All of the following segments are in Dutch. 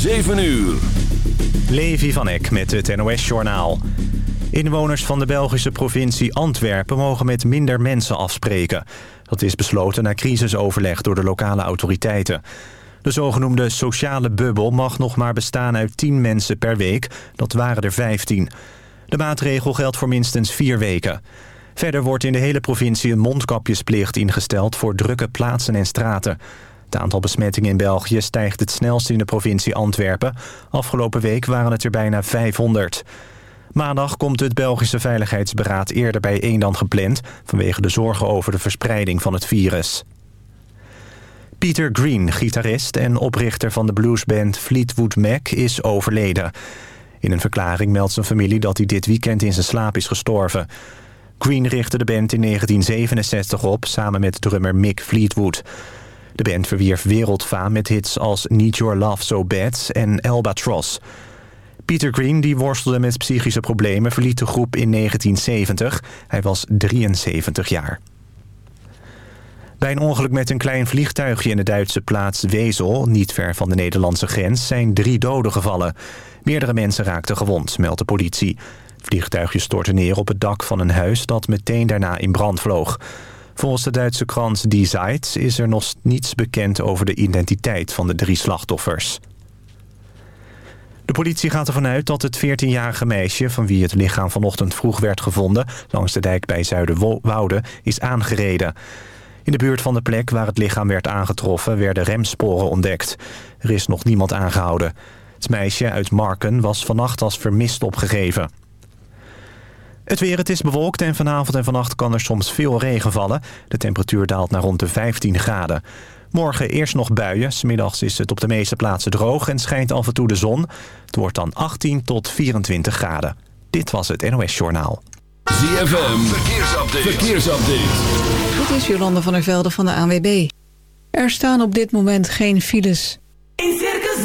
7 uur. Levi van Eck met het NOS-journaal. Inwoners van de Belgische provincie Antwerpen mogen met minder mensen afspreken. Dat is besloten na crisisoverleg door de lokale autoriteiten. De zogenoemde sociale bubbel mag nog maar bestaan uit 10 mensen per week. Dat waren er 15. De maatregel geldt voor minstens vier weken. Verder wordt in de hele provincie een mondkapjesplicht ingesteld... voor drukke plaatsen en straten. Het aantal besmettingen in België stijgt het snelst in de provincie Antwerpen. Afgelopen week waren het er bijna 500. Maandag komt het Belgische Veiligheidsberaad eerder bijeen dan gepland... vanwege de zorgen over de verspreiding van het virus. Peter Green, gitarist en oprichter van de bluesband Fleetwood Mac, is overleden. In een verklaring meldt zijn familie dat hij dit weekend in zijn slaap is gestorven. Green richtte de band in 1967 op, samen met drummer Mick Fleetwood. De band verwierf wereldfaam met hits als Need Your Love So Bad en Albatross. Peter Green, die worstelde met psychische problemen, verliet de groep in 1970. Hij was 73 jaar. Bij een ongeluk met een klein vliegtuigje in de Duitse plaats Wezel... niet ver van de Nederlandse grens, zijn drie doden gevallen. Meerdere mensen raakten gewond, meldt de politie. Het vliegtuigje stortte neer op het dak van een huis... dat meteen daarna in brand vloog. Volgens de Duitse krant Die Zeit is er nog niets bekend... over de identiteit van de drie slachtoffers. De politie gaat ervan uit dat het 14-jarige meisje... van wie het lichaam vanochtend vroeg werd gevonden... langs de dijk bij Zuiderwoude, is aangereden... In de buurt van de plek waar het lichaam werd aangetroffen werden remsporen ontdekt. Er is nog niemand aangehouden. Het meisje uit Marken was vannacht als vermist opgegeven. Het weer, het is bewolkt en vanavond en vannacht kan er soms veel regen vallen. De temperatuur daalt naar rond de 15 graden. Morgen eerst nog buien. Smiddags is het op de meeste plaatsen droog en schijnt af en toe de zon. Het wordt dan 18 tot 24 graden. Dit was het NOS Journaal. ZFM, verkeersupdate. verkeersupdate. Dit is Jolande van der Velde van de ANWB. Er staan op dit moment geen files. In Circus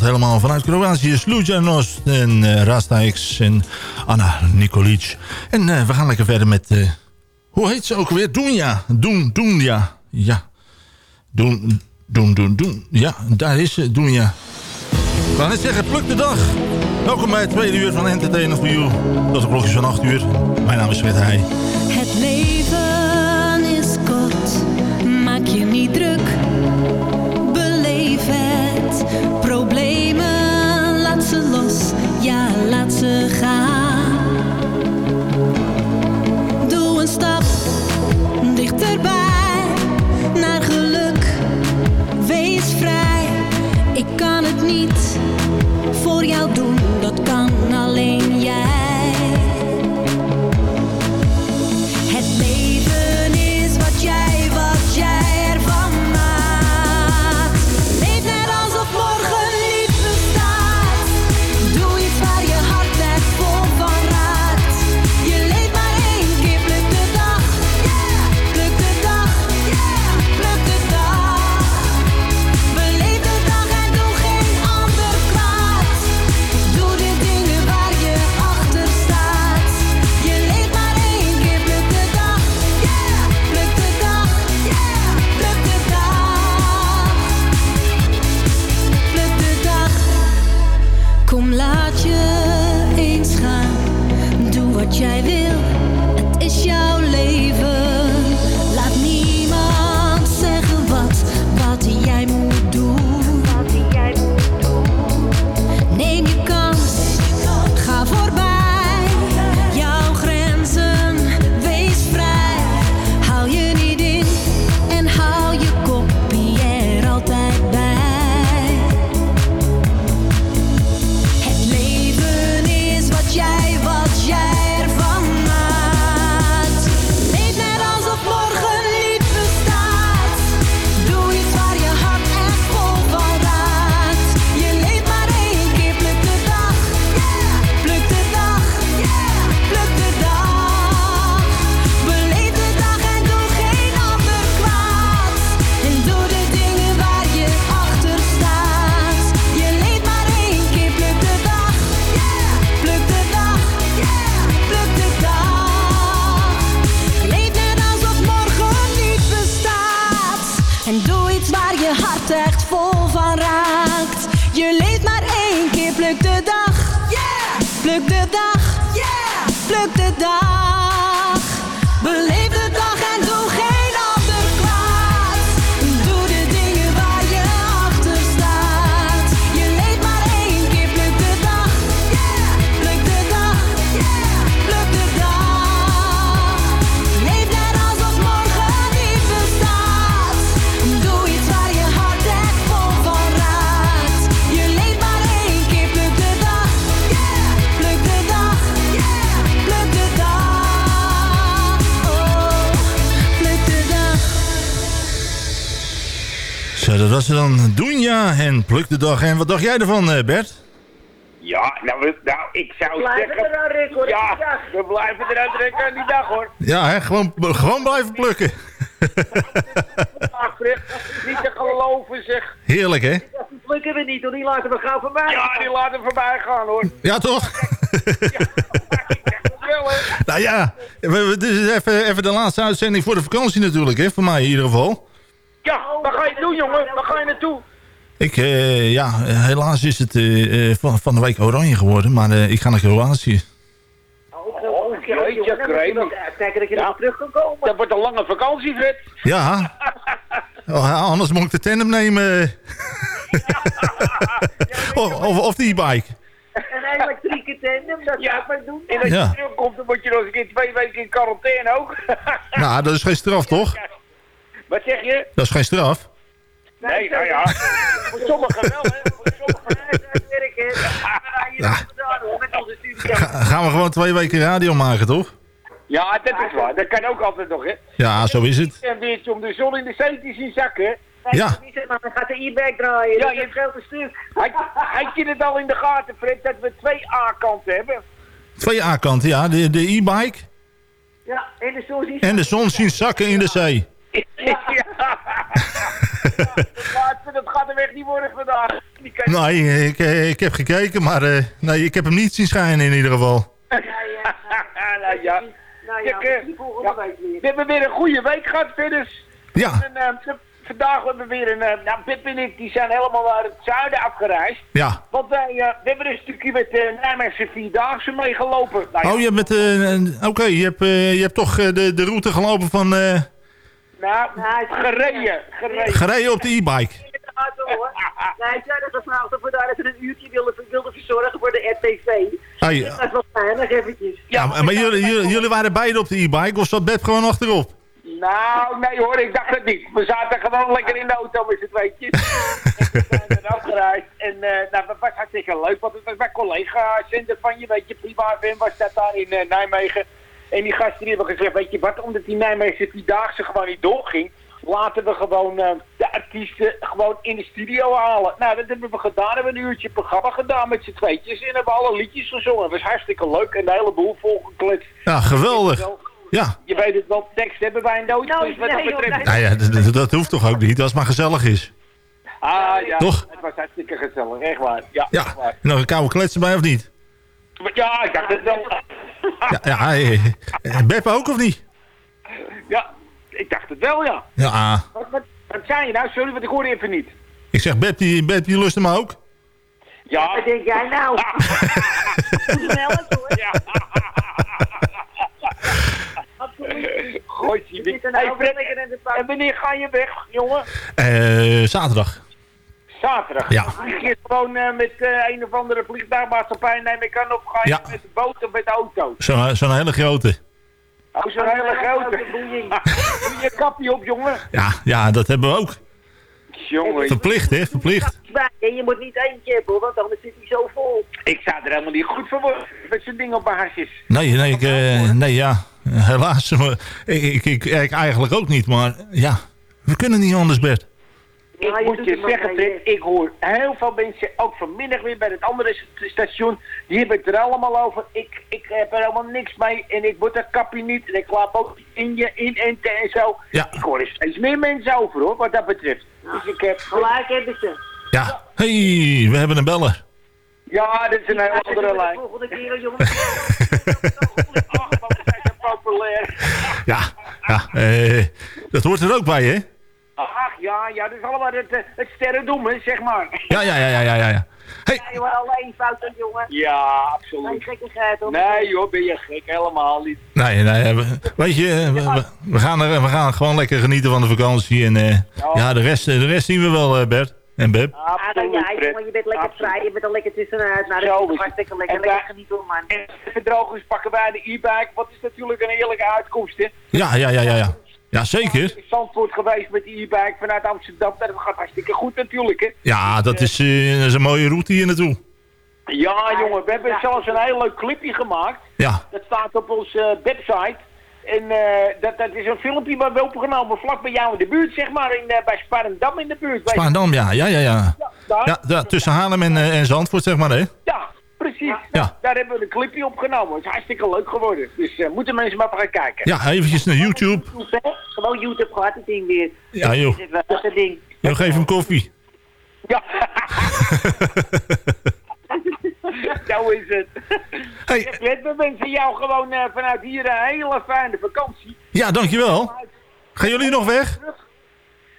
Dat helemaal vanuit Kroatië. Sluja Nost en X en Anna Nikolic. En eh, we gaan lekker verder met... eh, hoe heet ze ook weer? Dunja. Doen, Dunja. Ja. Doen, doen, doen, doen. Ja, daar is ze. Dunja. Ik wou net zeggen, pluk de dag. Welkom bij het tweede uur van Entertainer for You. Tot de klokjes van 8 uur. Mijn naam is Fred Heij. Het leven is kort, maak je niet druk. Ze gaan. Doe een stap dichterbij naar geluk. Wees vrij, ik kan het niet voor jou doen, dat kan alleen jij. Kom laat je eens gaan. Doe wat jij wil. Zo, dat was ze dan. Dunja en pluk de dag. En wat dacht jij ervan, eh, Bert? Ja, nou, we- nou ik zou Blijven zeggen... eraan rekken, hoor. Ja, Ja. we blijven eruit rekken aan die dag, hoor. Ja, hè, gewoon, gewoon blijven plukken. Ach, niet te geloven, zeg. Heerlijk, hè? Dat plukken we niet, hoor. Die laten we gauw voorbij. Ja, die laten voorbij gaan, hoor. Ja, toch? Wel, hè. nou ja, we, we- dit is even, even de laatste uitzending voor de vakantie natuurlijk, hè? Voor mij in ieder geval. Ja, waar ga je doen, jongen? Waar ga je naartoe? Ik, eh, ja, helaas is het eh, eh, van, van de week oranje geworden, maar eh, ik ga naar Kroatië. Oh, jeetje, Kramer. Kijken dat je Ja. terug kan komen. Dat wordt een lange vakantie, Fred. Ja, oh, anders moet ik de tandem nemen. of, of, of die e-bike. Een elektrieke tandem, dat zou ik maar doen. En als Ja. je terugkomt, dan moet je nog eens een keer twee weken in quarantaine ook. Nou, dat is geen straf, toch? Wat zeg je? Dat is geen straf. Nee, nou ja. Voor sommigen wel, hè. Voor sommigen. Het werk, hè. Ja, gaan we gewoon twee weken radio maken, toch? Ja, dat is waar. Dat kan ook altijd nog, hè. Ja, zo is het. En weer om de zon in de zee te zien zakken. Ja. Maar dan gaat de e-bag draaien. Ja, je- scheelt een stuk. Had, je het al in de gaten, Fred, dat we twee A-kanten hebben? Twee A-kanten, ja. De de e-bike Ja, en de zon zien en de zon zien zakken in de zee. Ja. dat, gaat, dat gaat er weg niet worden vandaag. Die kan- Nee, ik, eh, ik heb gekeken, maar eh, nee, ik heb hem niet zien schijnen in ieder geval. nou ja. Nou ja, Kijk, eh, volgende ja. week weer. We hebben weer een goede week gehad, Ferdus. Ja, En, eh, vandaag hebben we weer een... eh, nou, Pip en ik die zijn helemaal naar het zuiden afgereisd. ja. Want wij eh, we hebben een stukje met de Nijmeegse Vierdaagse meegelopen. Nou, ja, Oh, je hebt met... eh, Oké, je, hebt, eh, je hebt toch eh, de, de route gelopen van... nou, gereden, gereden. gereden op de e-bike. Nee, ik had gevraagd of we daar even een uurtje wilden, wilden verzorgen voor de RTV. Hey, Dat is wel fijn, eventjes. ja, maar maar jullie, jullie, jullie waren beide op de e-bike of zat Beb gewoon achterop? Nou, nee hoor, ik dacht het niet. We zaten gewoon lekker in de auto met z'n tweetjes. en we zijn er afgereisd. En eh nou, dat was hartstikke leuk, want het was mijn collega-zender van je, weet je, Prima FM was dat daar in eh, Nijmegen. En die gasten die hebben gezegd, weet je wat, omdat die Nijmeegse Vierdaagse gewoon niet doorging, laten we gewoon eh, de artiesten gewoon in de studio halen. Nou, dat hebben we gedaan. hebben we een uurtje programma gedaan met z'n tweetjes. En hebben we alle liedjes gezongen. Dat was hartstikke leuk en de hele boel volgekletst. Ja, geweldig. Ja. Je weet het wel, tekst hebben wij nooit. Nou, dus wat nee, dat betreft... Nou ja, dat hoeft toch ook niet, als het maar gezellig is. Ah ja, Toch? het was hartstikke gezellig, echt waar. Ja, echt Ja, waar. nog een koude klets erbij of niet? Maar Ja, ik dacht het wel. Ja, ja eh, eh, Beb ook of niet? Ja, ik dacht het wel, ja. Ja, Wat, wat, wat zei je nou? Sorry, want ik hoorde even niet. ik zeg Beb, die, Beb, die lust hem ook. Ja. Wat denk jij nou? Melk, hoor. Ja. Gooi Hey, nou en wanneer ga je weg, jongen? Eh, zaterdag. Zaterdag. Ja. Vlieg je gewoon eh, met eh, een of andere vliegtuigmaatschappij neem ik aan of ga je Ja. met de boot of met de auto? Zo'n zo'n hele grote. Oh, zo'n hele grote. Doe je kapje op, jongen. Ja, ja, dat hebben we ook. Jongen, Verplicht, hè? Verplicht. En je moet niet eentje hebben, want anders zit hij zo vol. ik zou er helemaal niet goed voor worden met zo'n ding op baasjes. Nee, nee, ik, eh, nee ja. Helaas. maar Ik, ik, ik, ik eigenlijk ook niet, maar ja. We kunnen niet anders, Bert. Ik je moet je zeggen, ik hoor heel veel mensen, ook vanmiddag weer bij het andere st- station, die hebben het er allemaal over. Ik, ik heb er helemaal niks mee en ik word dat kapje niet en ik laat ook in je in en en zo. Ja. Ik hoor er steeds meer mensen over hoor, wat dat betreft. Dus ik heb... Gelijk hebben ze. Ja. hey, we hebben een beller. Ja, dit is een hele andere de lijn. volgende keer, jongen. Ach, wat zijn ze populair. Ja, ja eh, dat hoort er ook bij, hè? Ach ja, ja, dat is allemaal het, eh, het sterrendoemen, zeg maar. Ja, ja, ja, ja, ja. ja. Hey, Nee, maar alleen fout aan, jongen. Ja, absoluut. gekkigheid, hoor. Nee joh, ben je gek, helemaal niet. nee, nee, we- weet je, eh, we, we- we gaan er, we gaan gewoon lekker genieten van de vakantie. En eh, ja, de rest, de rest zien we wel, eh, Bert en Beb. Ah, dan Absoluut, jij, Fred. jongen, je bent lekker Absoluut. vrij, je bent er lekker tussenuit. Nou, dat is hartstikke lekker. En Lekker genieten, man. En even droog is pakken wij de e-bike. Wat is natuurlijk een eerlijke uitkomst, hè? Ja, ja, ja, ja, ja. Ja, zeker. Ik ben Zandvoort geweest met de e-bike vanuit Amsterdam. Dat gaat hartstikke goed natuurlijk, hè? Ja, dat is, eh, dat is een mooie route hier naartoe. Ja, jongen, we hebben zelfs een heel leuk clipje gemaakt. Ja, Dat staat op onze website. En eh, dat, dat is een filmpje waar we opgenomen vlak bij jou in de buurt, zeg maar. In, eh, bij Sparendam in de buurt. Spaandam, ja, ja, ja, ja. Ja. Ja, tussen Haarlem en, eh, en Zandvoort, zeg maar, hè? Ja, precies. Ja. Daar hebben we een clipje opgenomen. Het is hartstikke leuk geworden. Dus eh, moeten mensen maar gaan kijken. Ja, eventjes naar YouTube. Gewoon YouTube gaat het ding weer. Ja, joh. Het ding. Joh, geef hem koffie. Ja. Zo is het. Hey. We wensen jou gewoon eh, vanuit hier een hele fijne vakantie. Ja, dankjewel. Gaan jullie nog weg?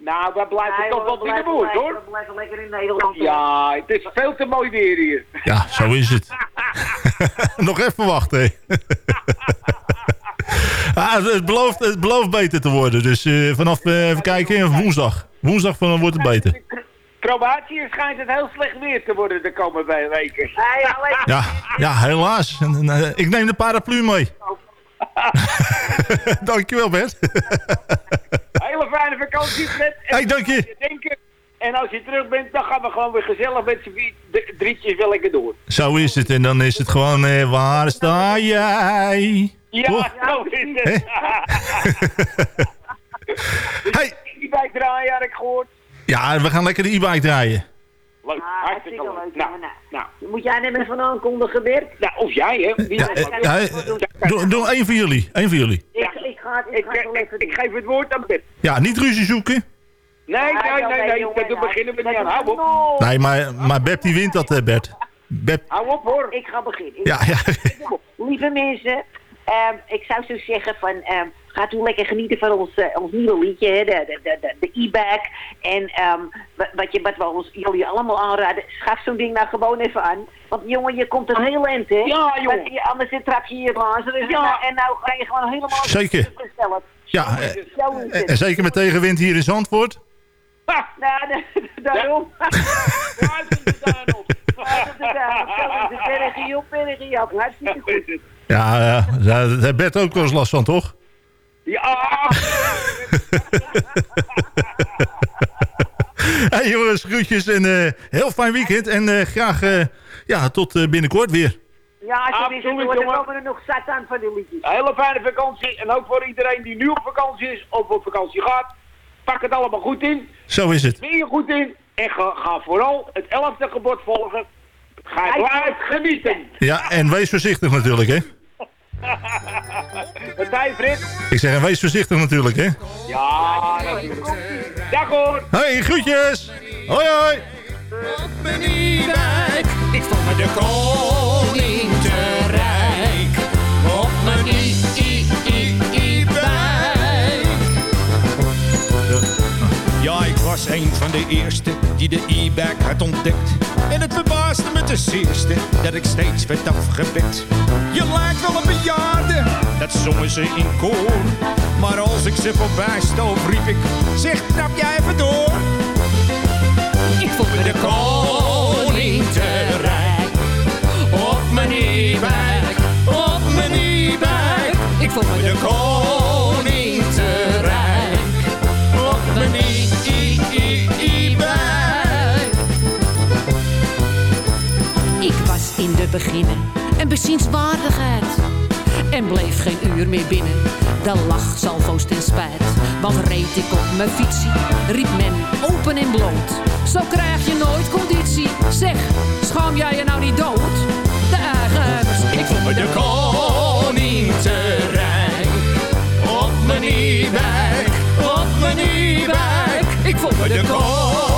Nou, we blijven Nee, toch we wel in de blijven buurt, lekker- hoor. We blijven lekker in Nederland. Ja, het is veel te mooi weer hier. Ja, zo is het. Nog even wachten. hè. ah, het, belooft, het belooft beter te worden. Dus eh, vanaf, eh, even kijken, woensdag. Woensdag van, wordt het beter. Kroatië schijnt het heel slecht weer te worden de komende weken. Ja, ja helaas. Eh, ik neem de paraplu mee. Dankjewel, Bert. Vakantie, Fred. En Hey, dank je. Denken. En als je terug bent, dan gaan we gewoon weer gezellig met z'n drietjes wel lekker door. Zo is het. En dan is het gewoon, eh, waar sta jij? Ja, Toch? zo is het. Hey. Die bij draaien, had ik gehoord. Ja, we gaan lekker de e-bike draaien. Leuk, Ah, hartstikke leuk. leuk. Nou, Nou, nou, Moet jij met van aankondigen, Bert? nou, of jij, hè? Wie Ja, weet. eh, ja, eh, doe, doe één van jullie. Één van jullie. Ik, ik ga het, ik ik, ga het wel ik, even ik doen. geef het woord aan Bert. Ja, niet ruzie zoeken. Nee, Ah, nee, nee, nee, jongen, beginnen we niet aan. Hou op. Nee, maar, maar Beb die wint dat, Bert. Beb, Hou op, hoor. Ik ga beginnen. Ja, ja. Lieve mensen, ehm, ik zou zo zeggen van, ehm, gaat u lekker genieten van ons, eh, ons nieuwe liedje, hè, de, de, de, de, de e-bag. En ehm, wa- wat, je, wat we ons, jullie allemaal aanraden, schaf zo'n ding nou gewoon even aan. Want jongen, je komt een heel eind, hè? Ja, jongen. Je- anders trap je je glazen. Dus Ja. nou, en nou ga je gewoon helemaal... Zeker. Ja eh, en, en het. zeker met tegenwind hier in Zandvoort. Ha, Nou, da- daarom. Ja, ja, daar heeft Bert ook wel eens last van, toch? Ja, Hey jongens, groetjes en eh, heel fijn weekend. En eh, graag eh, ja, tot eh, binnenkort weer. Ja, hoor. Er komen er nog zat aan van die liedjes. een hele fijne vakantie. En ook voor iedereen die nu op vakantie is of op vakantie gaat. Pak het allemaal goed in. Zo is het. Ben je goed in. En ga, ga vooral het elfde gebod volgen. Ga blijf genieten. Ja, en wees voorzichtig natuurlijk, hè? Wat zei Frits? Ik zeg, en wees voorzichtig natuurlijk, hè? Ja, natuurlijk. Dag hoor. Hey, groetjes! Hoi, hoi! mijn e-bike. Ik voel me de koning was een van de eerste die de e-bike had ontdekt. En het verbaasde me ten zeerste dat ik steeds werd afgepikt. Je lijkt wel een bejaarde, dat zongen ze in koor. Maar als ik ze voorbij stoof, riep ik, zeg trap jij even door. Ik voel me de koning te rijk. Op mijn e-bike, op mijn e-bike. Ik voel me de koning in de beginnen een bezienswaardigheid. En bleef geen uur meer binnen. De lach salvo's ten spijt. Want reed ik op mijn fietsie, riep men open en bloot. Zo krijg je nooit conditie. Zeg, schaam jij je nou niet dood? De eigenaars, Ik me de koning te rijk. Op mijn e-bike, op mijn e-bike. Ik me de koning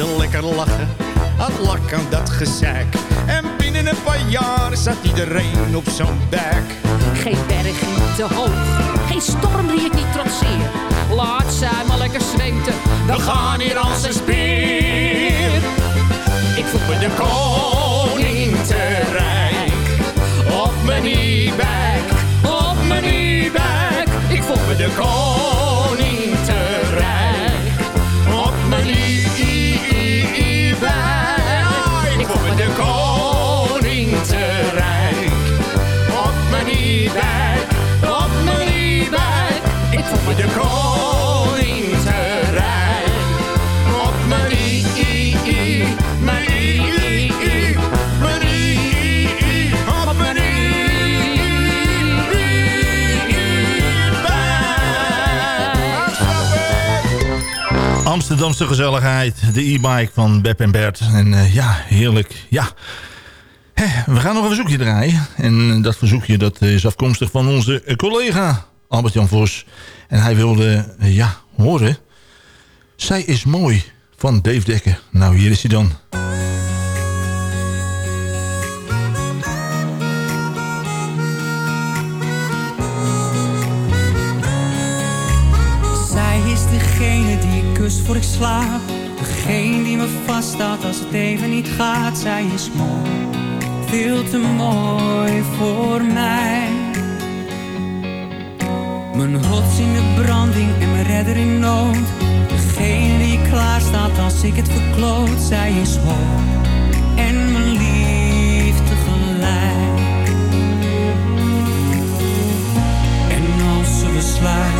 ze lekker lachen. Had lak aan dat gezeik. En binnen een paar jaar zat iedereen op zo'n bek. Geen bergje te hoog, geen storm die ik niet trotseer. Laat zij maar lekker zweten, We gaan hier als een Amsterdamse gezelligheid, de e-bike van Beb en Bert. En eh, ja, heerlijk. Ja. We gaan nog een verzoekje draaien. En dat verzoekje dat is afkomstig van onze eh, collega Albert-Jan Vos. En hij wilde, eh, ja, horen... Zij is mooi van Dave Dekker. Nou, hier is hij dan. voor ik slaap. Degene die me vasthoudt als het even niet gaat. Zij is mooi, veel te mooi voor mij. Mijn rots in de branding en mijn redder in nood. Degene die klaar staat als ik het verkloot. Zij is mooi en mijn liefde gelijk. En als ze besluit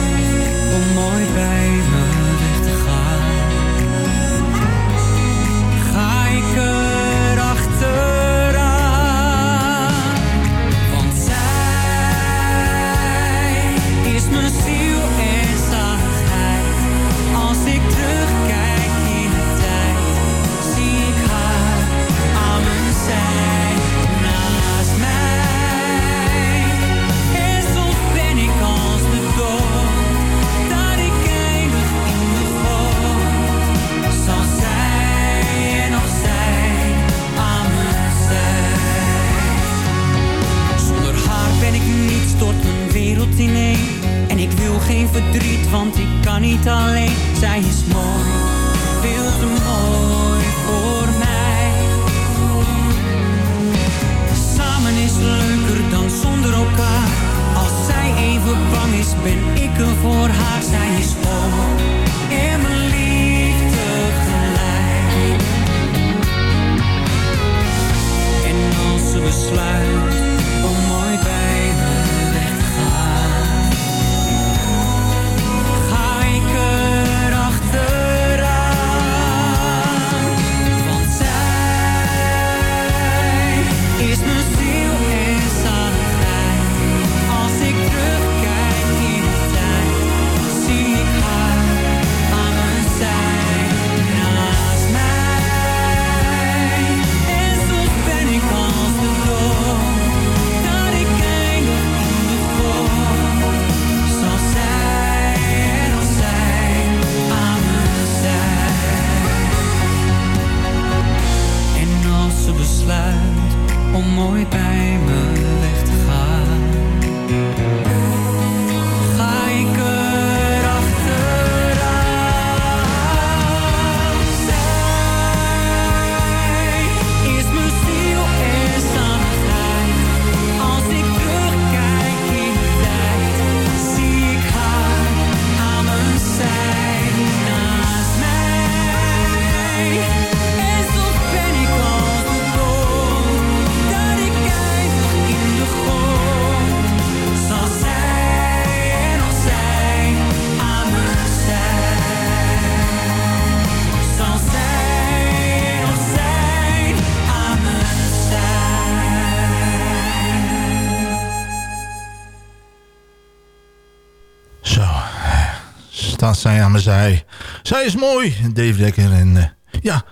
dame zij. Is mooi, Dave Dekker. En eh, ja,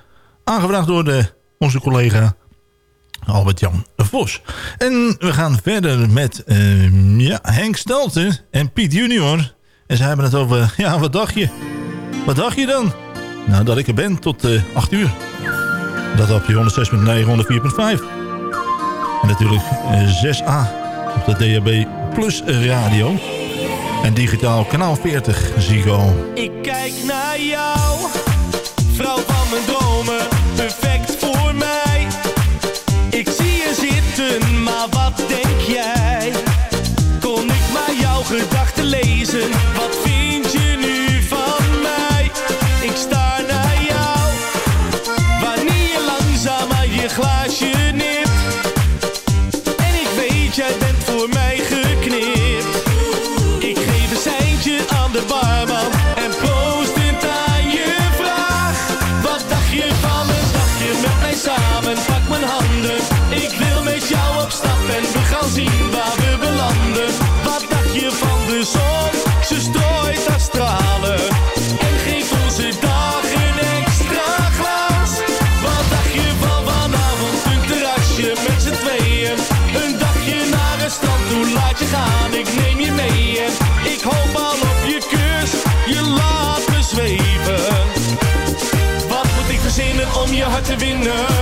aangevraagd door de, onze collega Albert-Jan Vos. En we gaan verder met ehm, ja, Henk Stelten en Piet Junior. En ze hebben het over, ja, wat dacht je? Wat dacht je dan? Nou, dat ik er ben tot eh, 8 uur. Dat op je 106.9, 104.5. En natuurlijk 6A op de DHB Plus Radio. En digitaal kanaal 40, Zigo. Ik kijk naar jou, vrouw van mijn dromen. enough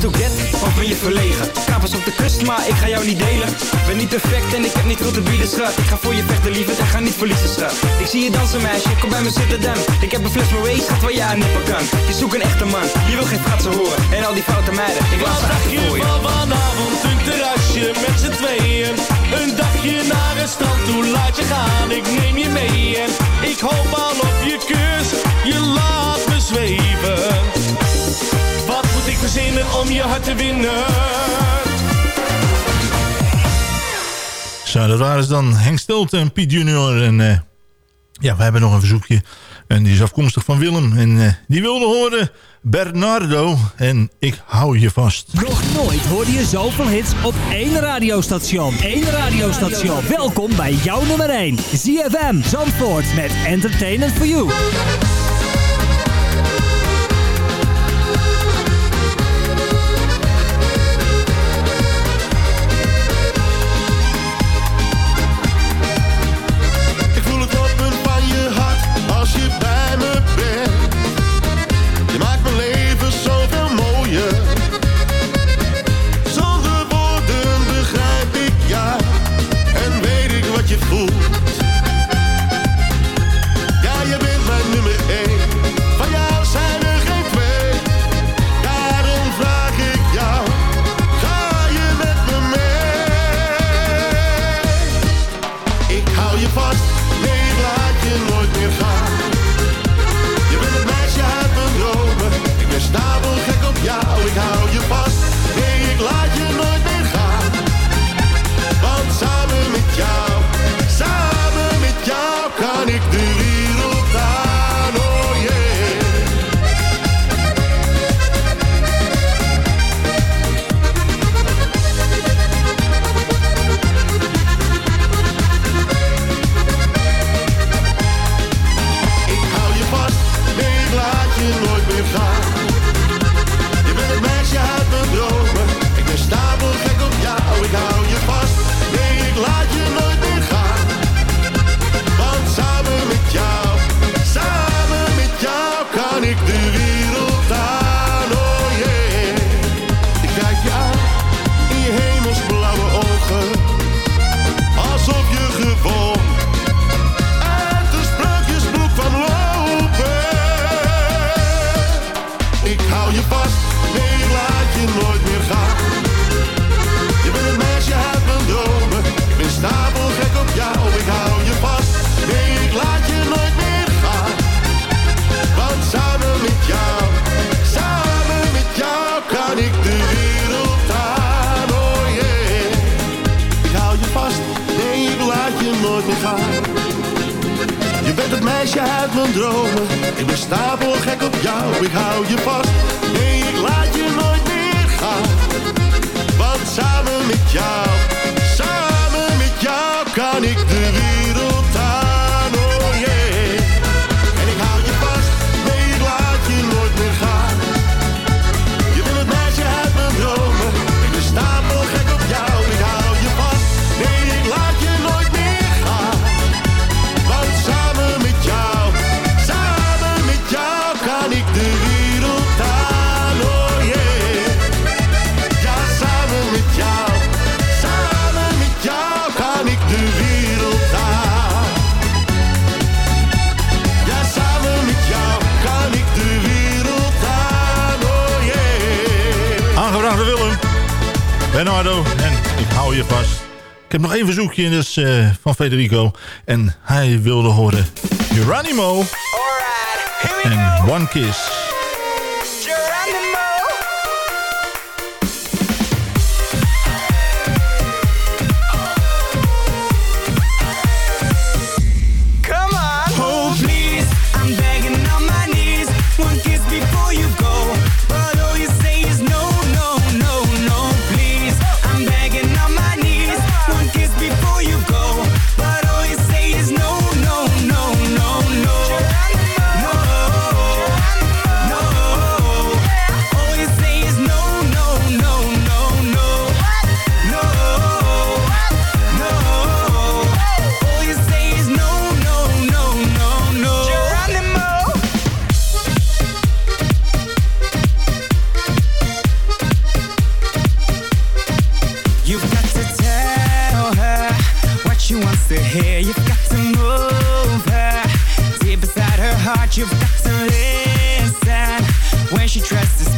to get, of ben je verlegen? Kapers op de kust, maar ik ga jou niet delen. Ben niet perfect en ik heb niet goed te bieden, schat. Ik ga voor je vechten, liever. en ga niet verliezen, schat. Ik zie je dansen, meisje, kom bij me zitten dan. Ik heb een fles Moray, schat, waar je aan nippen kan. Je zoekt een echte man, je wil geen fratsen horen. En al die foute meiden, ik laat ze achter voor je. Vanavond een terrasje met z'n tweeën. Een dagje naar een strand toe, laat je gaan, ik neem je mee. En ik hoop al op je kus, je laat me zweven. Zinnen om je hart te winnen. Zo, dat waren ze dan. Henk Stilte en Piet Junior. En eh, ja, we hebben nog een verzoekje. En die is afkomstig van Willem. En eh, die wilde horen Bernardo en Ik hou je vast. Nog nooit hoorde je zoveel hits op één radiostation. Eén radiostation. Welkom bij jouw nummer 1. ZFM Zandvoort met Entertainment for You. Bernardo en ik hou je vast. Ik heb nog één verzoekje in dus, eh, van Federico. En hij wilde horen Geronimo. Alright. En One Kiss.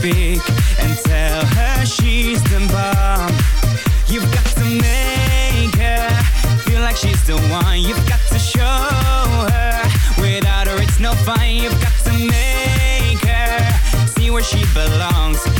speak and tell her she's the bomb. You've got to make her feel like she's the one. You've got to show her without her it's no fun. You've got to make her see where she belongs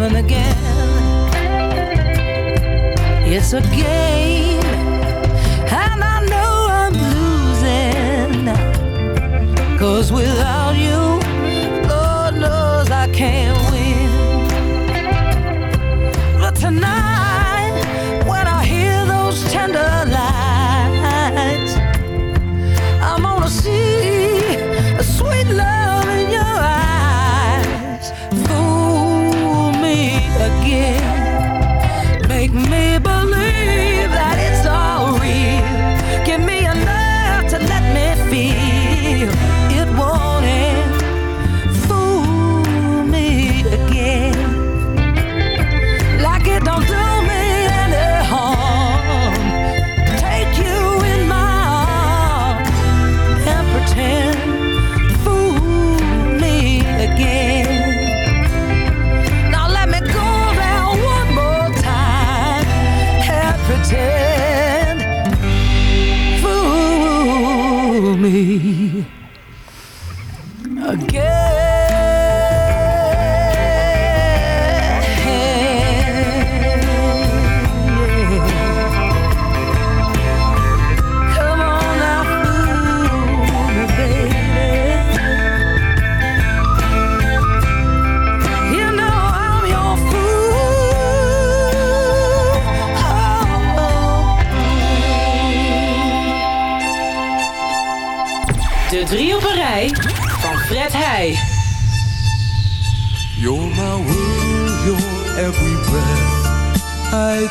heaven again. It's a game, and I know I'm losing. Cause without you, Lord knows I can't.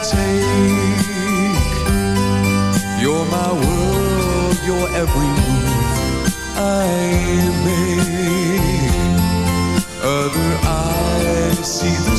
take. You're my world, your every move I make. Other eyes see the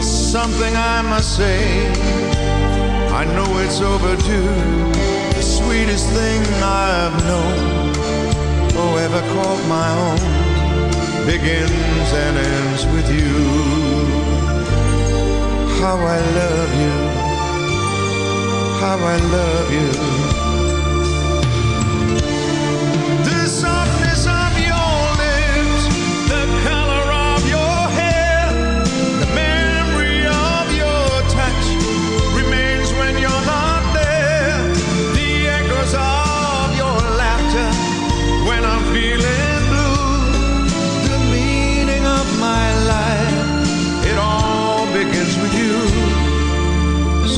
there's something I must say. I know it's overdue. The sweetest thing I've known, or ever called my own, begins and ends with you. How I love you, how I love you.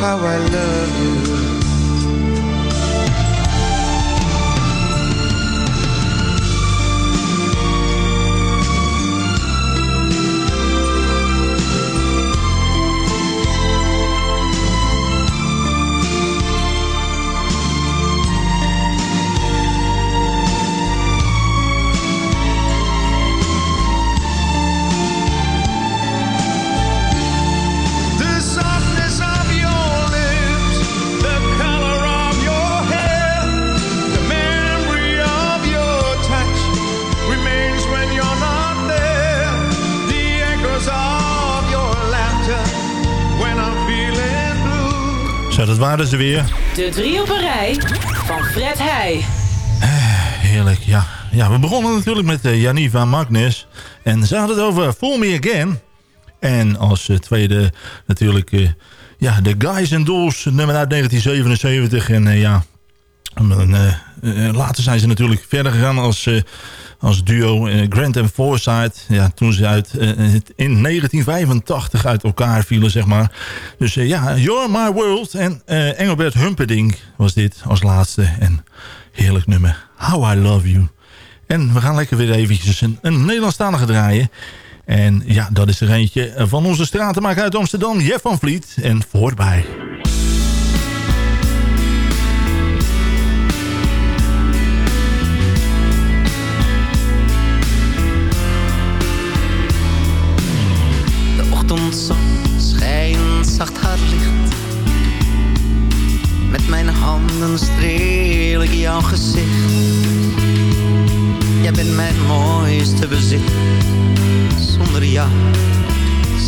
how I love you. Zo, dat waren ze weer. De drie op een rij van Fred Heij. Heerlijk, ja. Ja, we begonnen natuurlijk met uh, Janiva Magnus. En ze hadden het over Fool Me Again. En als eh, tweede natuurlijk eh, ja, de Guys and Dolls, nummer uit 1977. En eh, ja, en, eh, eh, later zijn ze natuurlijk verder gegaan als, eh, als duo eh, Grant en Forsyth. Ja, toen ze uit, eh, in 1985 uit elkaar vielen, zeg maar. Dus eh, ja, You're My World en eh, Engelbert Humperdinck was dit als laatste. En heerlijk nummer, How I Love You. En we gaan lekker weer eventjes een, een Nederlandstalige draaien. En ja, dat is er eentje van onze stratenmaker uit Amsterdam, Jeff van Vliet. En voorbij. Bezit. Zonder jou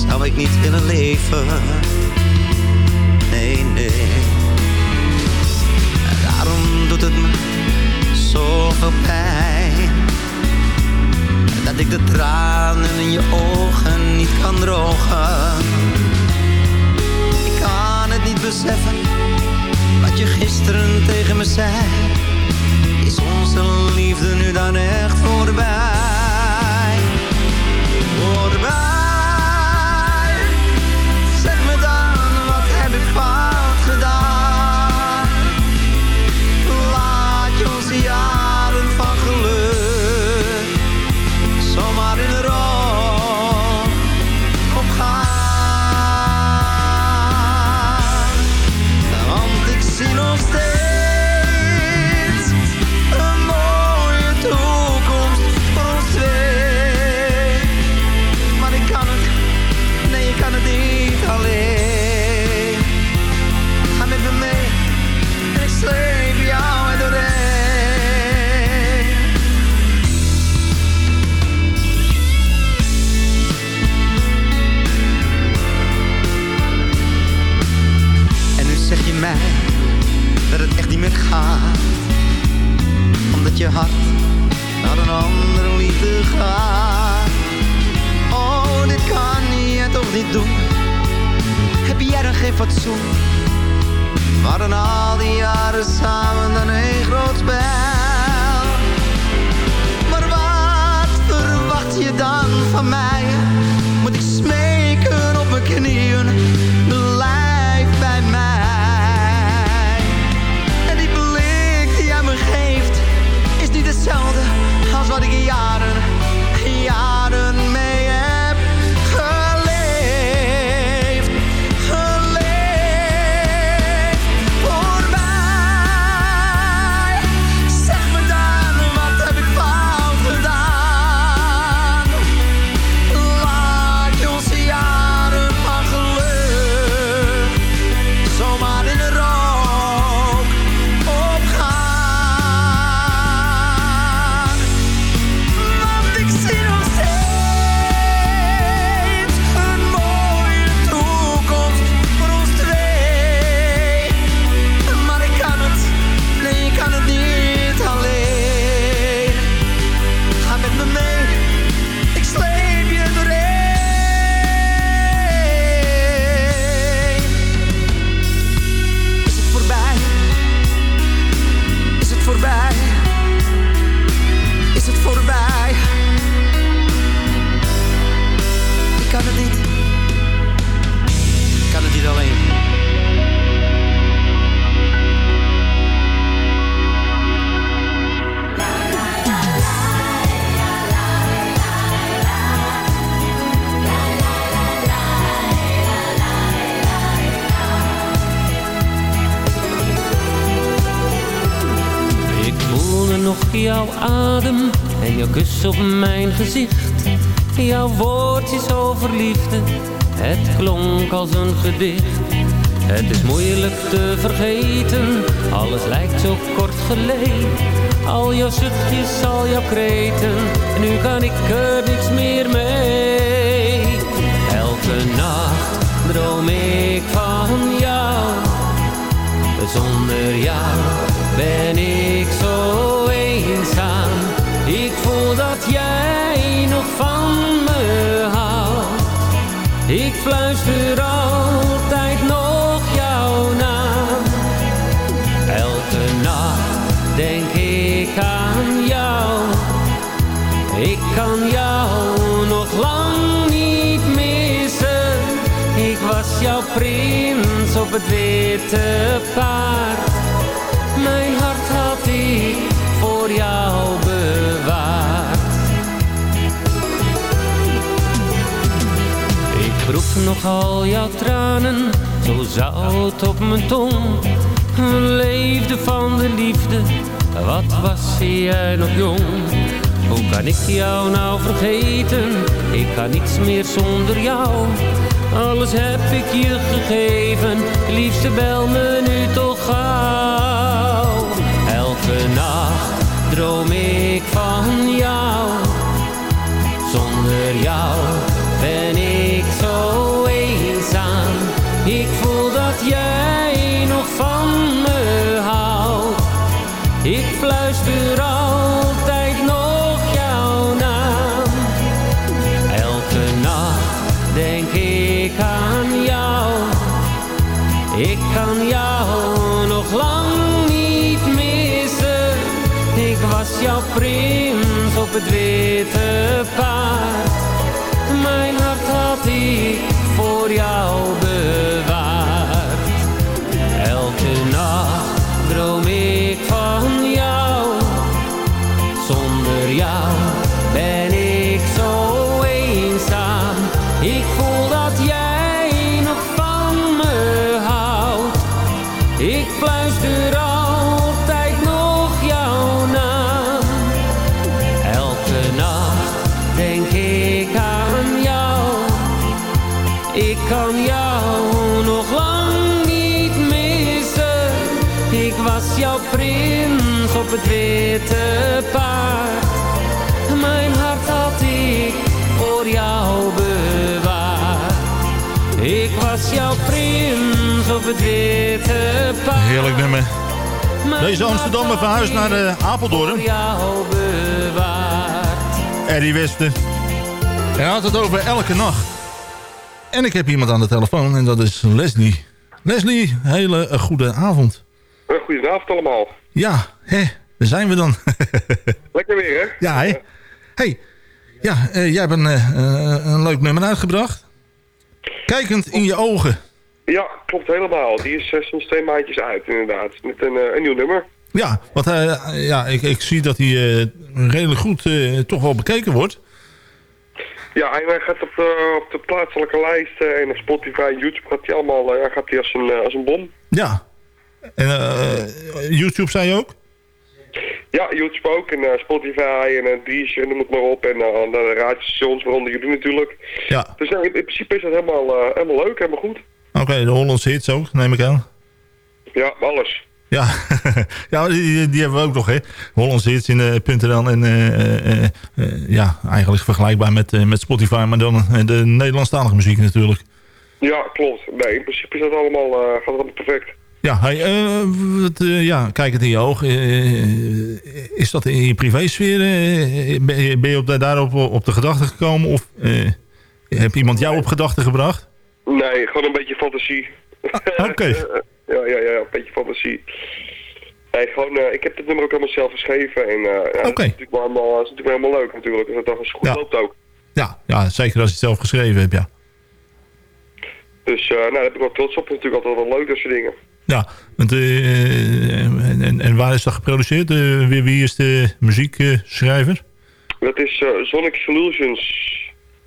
zou ik niet willen leven. Nee, nee. En daarom doet het me zoveel pijn. Dat ik de tranen in je ogen niet kan drogen. Ik kan het niet beseffen, wat je gisteren tegen me zei. Is onze liefde nu dan echt voorbij? Omdat je hart naar een andere liefde gaat. Oh, dit kan je toch niet doen? Heb jij dan geen fatsoen? Hadden al die jaren samen dan een groot spel. Maar wat verwacht je dan van mij? Moet ik smeken op mijn knieën? Op mijn gezicht. Jouw woordjes over liefde, het klonk als een gedicht. Het is moeilijk te vergeten, alles lijkt zo kort geleden. Al jouw zuchtjes, al jouw kreten, nu kan ik er niks meer mee. Elke nacht droom ik van jou. Zonder jou ben ik zo eenzaam. Dat jij nog van me houdt. Ik fluister altijd nog jouw naam. Elke nacht denk ik aan jou. Ik kan jou nog lang niet missen. Ik was jouw prins op het witte paard. Nog al jouw tranen, zo zout op mijn tong. Leefde van de liefde, wat was jij nog jong? Hoe kan ik jou nou vergeten? Ik kan niets meer zonder jou. Alles heb ik je gegeven, liefste bel me nu toch gauw. Elke nacht droom ik van jou. Zonder jou op het witte paard. Heerlijk nummer. Deze Amsterdammer verhuisd naar eh, Apeldoorn. Eddie Wester. Hij had het over elke nacht. En ik heb iemand aan de telefoon en dat is Leslie. Leslie, hele eh, goede avond. Goedenavond allemaal. Ja, hè, daar zijn we dan. Lekker weer, hè? ja, hè? hey, ja, eh, jij hebt een, eh, eh, een leuk nummer uitgebracht. Kijkend in je ogen. Ja, klopt helemaal. Die is eh, sinds twee maandjes uit, inderdaad. Met een, eh, een nieuw nummer. Ja, want eh, ja, ik, ik zie dat hij redelijk goed toch wel bekeken wordt. Ja, hij hij gaat op de, op de plaatselijke lijsten en op Spotify en YouTube gaat hij allemaal eh, gaat hij als, een, als een bom. Ja. En YouTube zei je ook? Ja, YouTube ook en Spotify en uh, Deezer, noem het maar op. En uh, de radiostations, waaronder jullie natuurlijk. Ja. Dus in, in principe is dat helemaal, helemaal leuk, helemaal goed. Oké, de Hollandse hits ook, neem ik aan. Ja, alles. Ja, ja die, die hebben we ook nog, hè. Hollandse hits in uh, en uh, uh, ja, eigenlijk vergelijkbaar met, met Spotify, maar dan de Nederlandstalige muziek natuurlijk. Ja, klopt. Nee, in principe is dat allemaal, gaat het allemaal perfect. Ja, hey, wat, ja, kijk het in je oog. is dat in je privésfeer? ben je, ben je op daarop op de gedachte gekomen? Of heb iemand jou op gedachten gebracht? Nee, gewoon een beetje fantasie. Oké. Okay. ja, ja, ja, een beetje fantasie. Nee, gewoon, uh, ik heb het nummer ook helemaal zelf geschreven. En uh, ja, okay. dat, is natuurlijk wel helemaal, dat is natuurlijk helemaal leuk natuurlijk. Dus dat dat goed ja. loopt ook. Ja, ja, zeker als je het zelf geschreven hebt, ja. Dus uh, nou, daar heb ik wel trots op. Dat is natuurlijk altijd wel leuk, dat soort dingen. Ja, want, en, en, en, waar is dat geproduceerd? wie, wie is de muziekschrijver? dat is Sonic Solutions.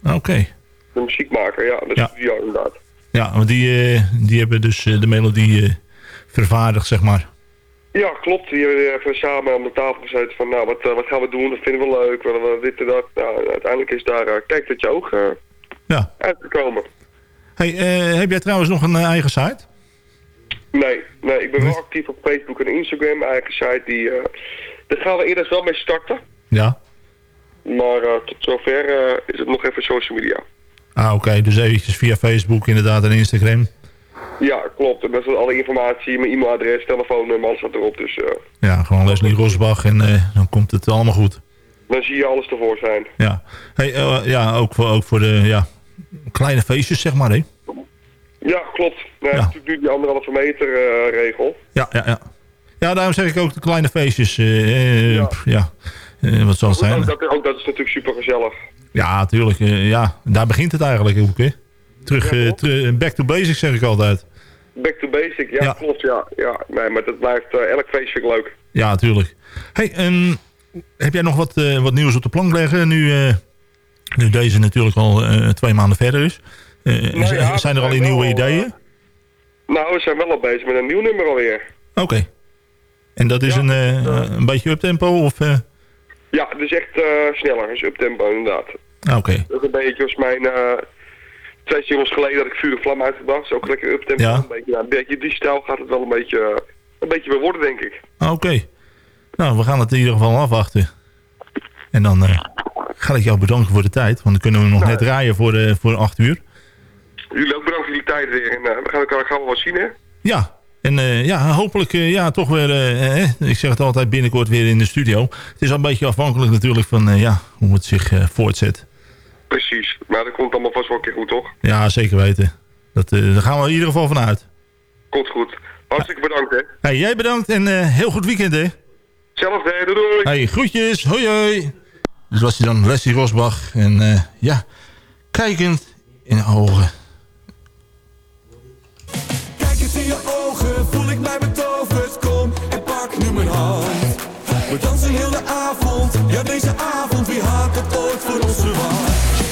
Oké. Okay. De muziekmaker, ja. De ja. studio inderdaad. Ja, want die, die hebben dus de melodie vervaardigd, zeg maar. Ja, klopt. Die hebben even samen aan de tafel gezeten van, nou, wat, uh, wat gaan we doen? Dat vinden we leuk. Dit en dat? Nou, uiteindelijk is daar, uh, kijk dat je oog uh, ja. uitgekomen. Hey, heb jij trouwens nog een eigen site? Nee, nee, ik ben wel actief op Facebook en Instagram, eigen site. Die, daar gaan we eerder wel mee starten. Ja. Maar tot zover is het nog even social media. Ah, oké. Okay. Dus eventjes via Facebook inderdaad en Instagram. Ja, klopt. En dat is alle informatie, mijn e-mailadres, telefoonnummer, alles staat erop. Dus, uh, ja, gewoon Leslie Rosbach en uh, dan komt het allemaal goed. Dan zie je alles tevoorschijn. Ja, hey, uh, ja ook, voor, ook voor de ja, kleine feestjes, zeg maar, hè? Ja, klopt. Nee, ja. natuurlijk nu die anderhalve meter regel. Ja, ja, ja. Ja, daarom zeg ik ook de kleine feestjes. ja. ja. wat zal het zijn? Ook dat, ook dat is natuurlijk super gezellig. Ja, natuurlijk. ja, daar begint het eigenlijk ook, hè? Terug, ja, uh, back to basic zeg ik altijd. Back to basic, ja, ja. klopt, ja. ja. Nee, maar dat blijft, uh, elk feest vind ik leuk. Ja, natuurlijk. Hey, heb jij nog wat, uh, wat nieuws op de plank leggen nu, nu deze natuurlijk al twee maanden verder is? Nou, ja, zijn er al nieuwe ideeën? nou, we zijn wel al bezig met een nieuw nummer alweer. Oké. Okay. En dat is een, een beetje uptempo of... Ja, het is echt sneller, is uptempo inderdaad. Oké. Okay. Dat is een beetje als mijn twee singles geleden dat ik Vuur en Vlam uitgebracht. Ook lekker uptempo. Ja. Een, beetje, een beetje die stijl gaat het wel een beetje, een beetje weer worden, denk ik. Oké. Okay. Nou, we gaan het in ieder geval afwachten. En dan uh, ga ik jou bedanken voor de tijd. Want dan kunnen we nog nou, net draaien voor, uh, voor acht uur. Jullie ook bedankt voor die tijd weer. En uh, we gaan elkaar gaan we wel zien, hè? Ja. En ja, hopelijk ja, toch weer, ik zeg het altijd, binnenkort weer in de studio. Het is al een beetje afhankelijk natuurlijk van ja, hoe het zich voortzet. Precies, maar dat komt allemaal vast wel een keer goed, toch? Ja, zeker weten. Dat, uh, daar gaan we in ieder geval vanuit. Komt goed. Hartstikke bedankt, hè. Hey, jij bedankt en uh, heel goed weekend, hè. Zelfde, doei doei. Hey, groetjes. Hoi hoi. Dit was hij dan, Leslie Rosbach. En eh, ja, kijkend in de ogen. Kijkend in je ogen voel ik mij betoverd. Kom en pak nu mijn hand. We dansen heel de avond. Ja, deze avond, wie had het ooit voor ons verwacht?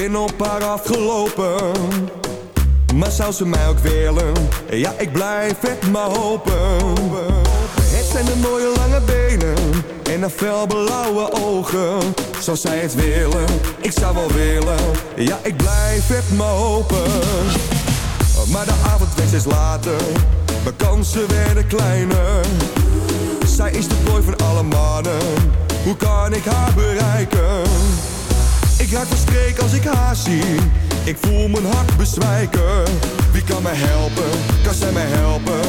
Ben op haar afgelopen. Maar zou ze mij ook willen? Ja, ik blijf het maar hopen. Het zijn de mooie lange benen en haar felblauwe ogen. Zou zij het willen? Ik zou wel willen. Ja, ik blijf het maar hopen. Maar de avond werd steeds later. Mijn kansen werden kleiner. Zij is de prooi van alle mannen. Hoe kan ik haar bereiken? Ik raak verstreken als ik haar zie. Ik voel mijn hart bezwijken. Wie kan mij helpen? Kan zij mij helpen?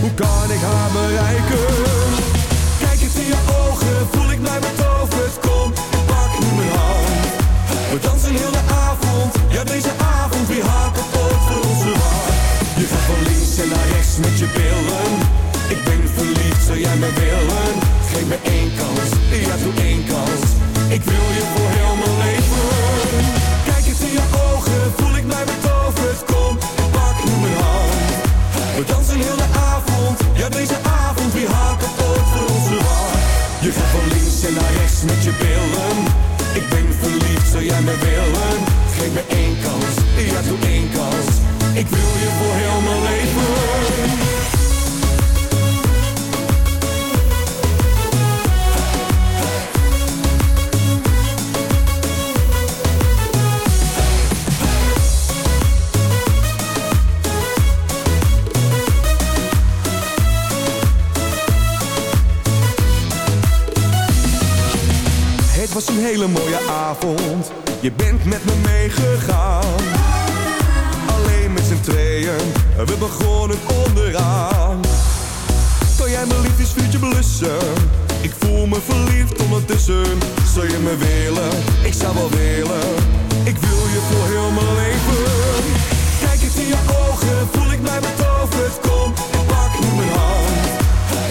Hoe kan ik haar bereiken? Kijk eens in je ogen, voel ik mij betoverd. Kom en pak nu mijn hand. We dansen heel de avond. Ja, deze avond, wie had het ooit voor verwacht? Je gaat van links en naar rechts met je billen. Ik ben verliefd, zou jij mij willen? Geef me één kans, ja doe één kans. Ik wil je voor mijn leven. Kijk eens in je ogen, voel ik mij betoverd. Kom pak nu mijn hand. We dansen heel de avond, ja deze avond, wie had het ooit voor ons verwacht? Je gaat van links en naar rechts met je billen. Ik ben verliefd, zou jij mij willen? Geef me één kans, ja doe één kans. Ik wil je voor mijn leven. Hele mooie avond. Je bent met me meegegaan. Alleen met z'n tweeën. We begonnen onderaan. Kan jij mijn liefdesvuurtje blussen? Ik voel me verliefd ondertussen. Zou je me willen? Ik zou wel willen. Ik wil je voor heel mijn leven. Kijk eens in je ogen, voel ik mij betoverd. Kom en pak nu mijn hand.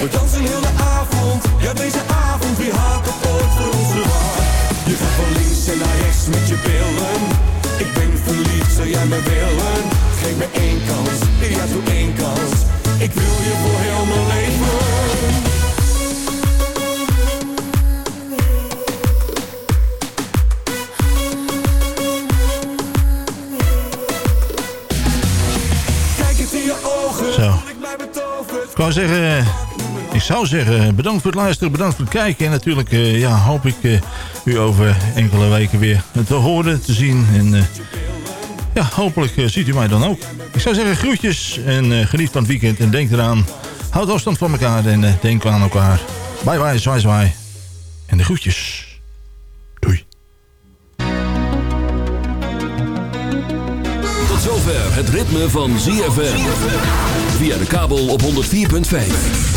We dansen heel de avond. Ja, deze avond, wie had het ooit voor verwacht? Je gaat van links en naar rechts met je billen. Ik ben verliefd, zou jij me willen? Geef me één kans, ja doe één kans. Ik wil je voor heel mijn leven. Kijk eens in je ogen, Zo. Ik wou zeggen, eh, ik zou zeggen, bedankt voor het luisteren, bedankt voor het kijken. En natuurlijk eh, ja, hoop ik eh, u over enkele weken weer te horen, te zien. En eh, ja, hopelijk eh, ziet u mij dan ook. Ik zou zeggen, groetjes en eh, geniet van het weekend. En denk eraan, houd afstand van elkaar en denk aan elkaar. Bye bye, zwaai zwaai. En de groetjes. Tot zover het ritme van ZFM. Via de kabel op 104.5.